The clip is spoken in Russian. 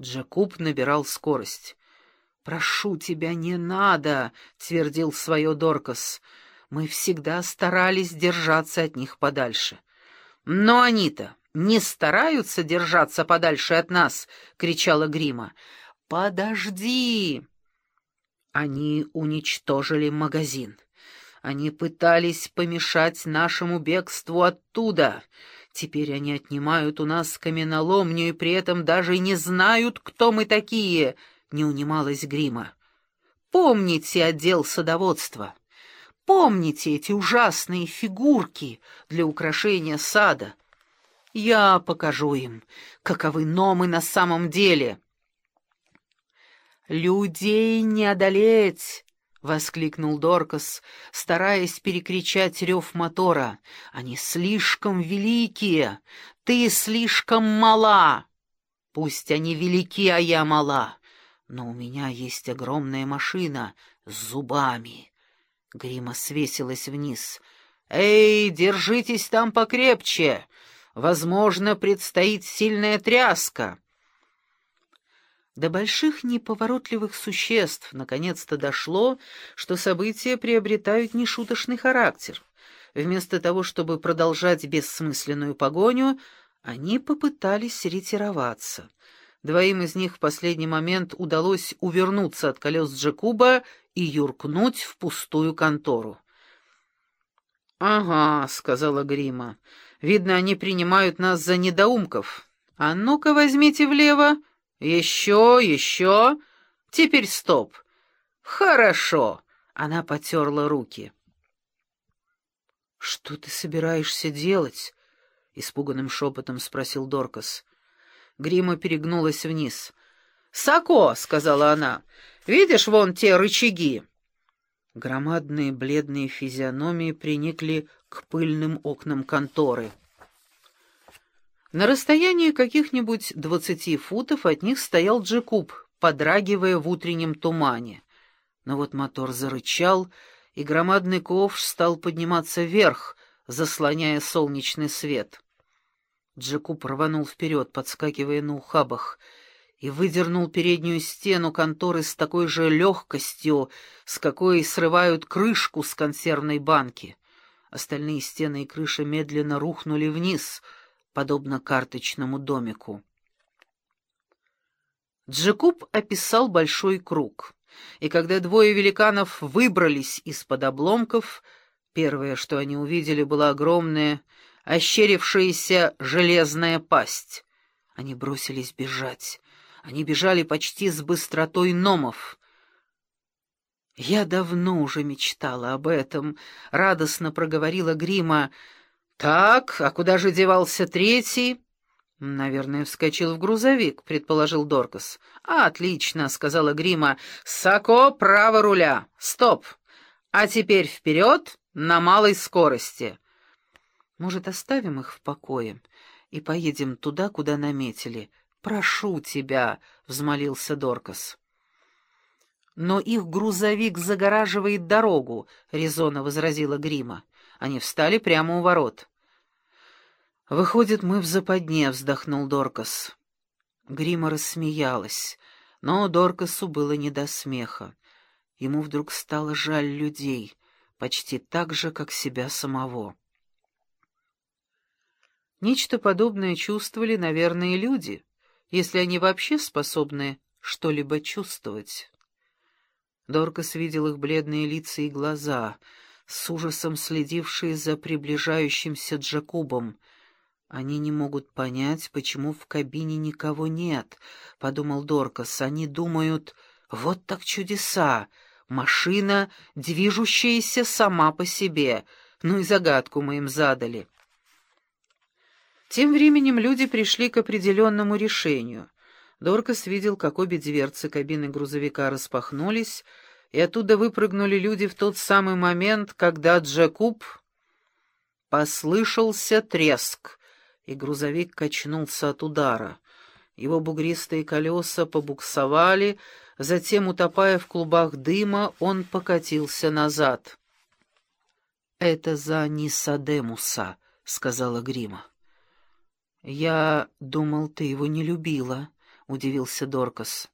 Джакуб набирал скорость. «Прошу тебя, не надо!» — твердил свое Доркас. «Мы всегда старались держаться от них подальше». «Но они-то не стараются держаться подальше от нас!» — кричала Грима. «Подожди!» Они уничтожили магазин. Они пытались помешать нашему бегству оттуда. Теперь они отнимают у нас каменоломню и при этом даже не знают, кто мы такие —— не унималась Грима. «Помните отдел садоводства? Помните эти ужасные фигурки для украшения сада? Я покажу им, каковы номы на самом деле». «Людей не одолеть!» — воскликнул Доркас, стараясь перекричать рев мотора. «Они слишком великие! Ты слишком мала! Пусть они велики, а я мала! Но у меня есть огромная машина с зубами. Грима свесилась вниз. «Эй, держитесь там покрепче! Возможно, предстоит сильная тряска!» До больших неповоротливых существ наконец-то дошло, что события приобретают нешуточный характер. Вместо того, чтобы продолжать бессмысленную погоню, они попытались ретироваться — Двоим из них в последний момент удалось увернуться от колес Джекуба и юркнуть в пустую контору. «Ага», — сказала Грима, — «видно, они принимают нас за недоумков. А ну-ка возьмите влево. Еще, еще. Теперь стоп. Хорошо». Она потерла руки. «Что ты собираешься делать?» — испуганным шепотом спросил Доркас. Грима перегнулась вниз. «Сако!» — сказала она. «Видишь вон те рычаги?» Громадные бледные физиономии приникли к пыльным окнам конторы. На расстоянии каких-нибудь двадцати футов от них стоял Джекуб, подрагивая в утреннем тумане. Но вот мотор зарычал, и громадный ковш стал подниматься вверх, заслоняя солнечный свет. Джекуб рванул вперед, подскакивая на ухабах, и выдернул переднюю стену конторы с такой же легкостью, с какой срывают крышку с консервной банки. Остальные стены и крыша медленно рухнули вниз, подобно карточному домику. Джекуб описал большой круг, и когда двое великанов выбрались из-под обломков, первое, что они увидели, была огромная ощерившаяся железная пасть. Они бросились бежать. Они бежали почти с быстротой номов. «Я давно уже мечтала об этом», — радостно проговорила Грима. «Так, а куда же девался третий?» «Наверное, вскочил в грузовик», — предположил Доркас. «Отлично», — сказала Грима. «Сако, право руля. Стоп. А теперь вперед на малой скорости». Может, оставим их в покое и поедем туда, куда наметили? Прошу тебя, — взмолился Доркас. Но их грузовик загораживает дорогу, — резонно возразила Грима. Они встали прямо у ворот. «Выходит, мы в западне», — вздохнул Доркас. Грима рассмеялась, но Доркасу было не до смеха. Ему вдруг стало жаль людей, почти так же, как себя самого. Нечто подобное чувствовали, наверное, люди, если они вообще способны что-либо чувствовать. Доркас видел их бледные лица и глаза, с ужасом следившие за приближающимся Джакубом. «Они не могут понять, почему в кабине никого нет», — подумал Доркас. «Они думают, вот так чудеса, машина, движущаяся сама по себе. Ну и загадку мы им задали». Тем временем люди пришли к определенному решению. Доркас видел, как обе дверцы кабины грузовика распахнулись, и оттуда выпрыгнули люди в тот самый момент, когда Джекуб... Послышался треск, и грузовик качнулся от удара. Его бугристые колеса побуксовали, затем, утопая в клубах дыма, он покатился назад. «Это за Нисадемуса», — сказала Грима. «Я думал, ты его не любила», — удивился Доркас.